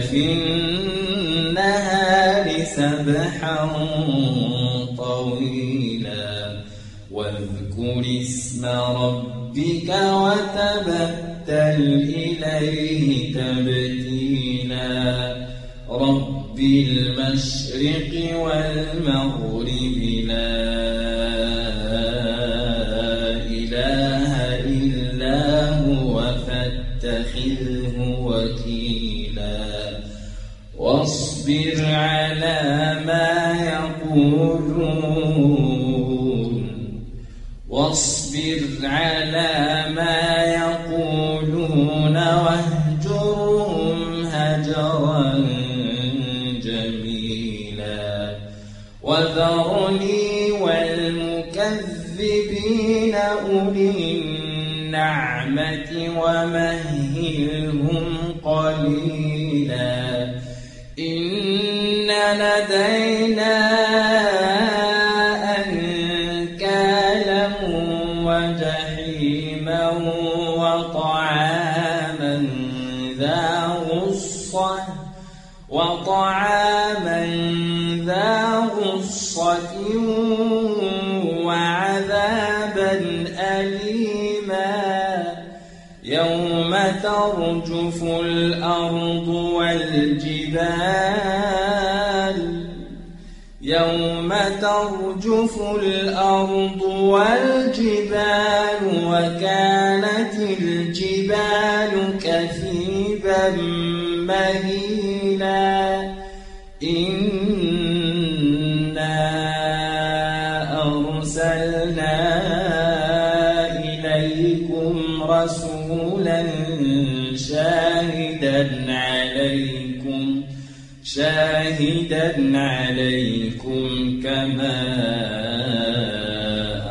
في النهار سبحا طويلا واذكر اسم ربك وتبتل إليه تبتيلا رب المشرق والمغرب فاتخذه وكيلا. واصبر على ما يقولون. واصبر على ما يقولون واهجرهم هجرا جميلا. وذرني والمكذبين أولي النعمة ومهلهم قليلا. إن لدينا أنكالا وجحيما وطعاما ذا غصة وطعاما ذا غصة ترجف الأرض والجبال يوم ترجف الأرض والجبال وكانت الجبال كثيبا مهيلا. إنا شاهدا عليكم شاهدا عليكم كما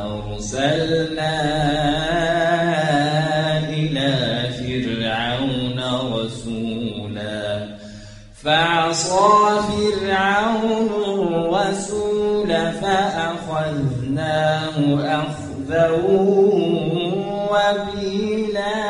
أرسلنا إلى فرعون رسولا. فعصى فرعون الرسول فأخذناه أخذا وبيلا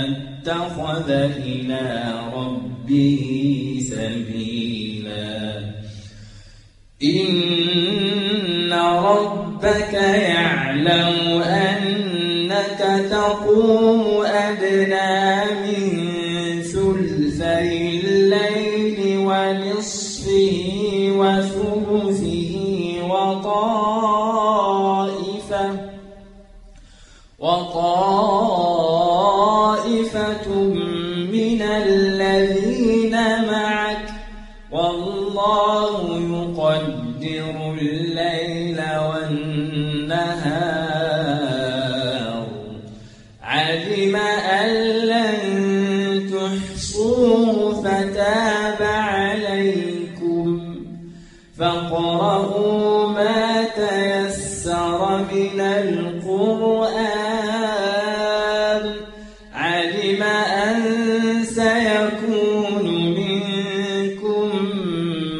اتخذ إلى ربه سبيلا. إن ربك يعلم أنك تقوم أدنى من ثلثي الليل ونصفه وثلثه وطائفة وطائفة فاقرؤوا ما تيسر من القرآن. علم أن سيكون منكم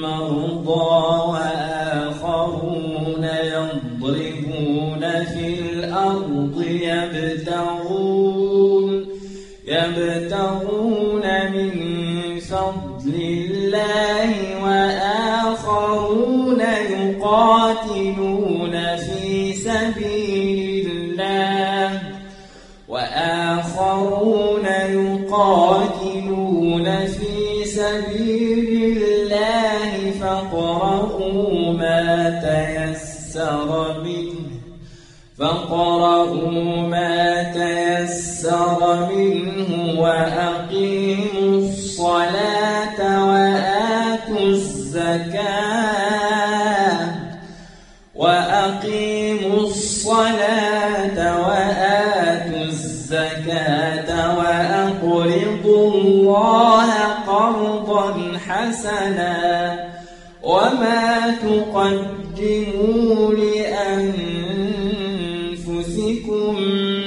مرضى وآخرون يضربون في الأرض يبتغون يبتغون من فضل الله وآخرون يقاتلون في سبيل الله وآخرون يقاتلون في سبيل الله فاقرؤوا ما تيسر منه فاقرؤوا ما تيسر منه وأقيموا تقدموا لأنفسكم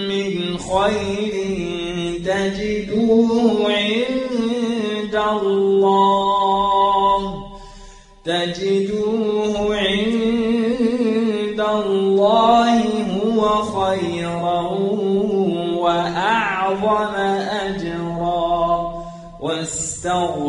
من خير تجدوه عند الله تجدوه عند الله هو خيرا وأعظم أجرا واستغفروا الله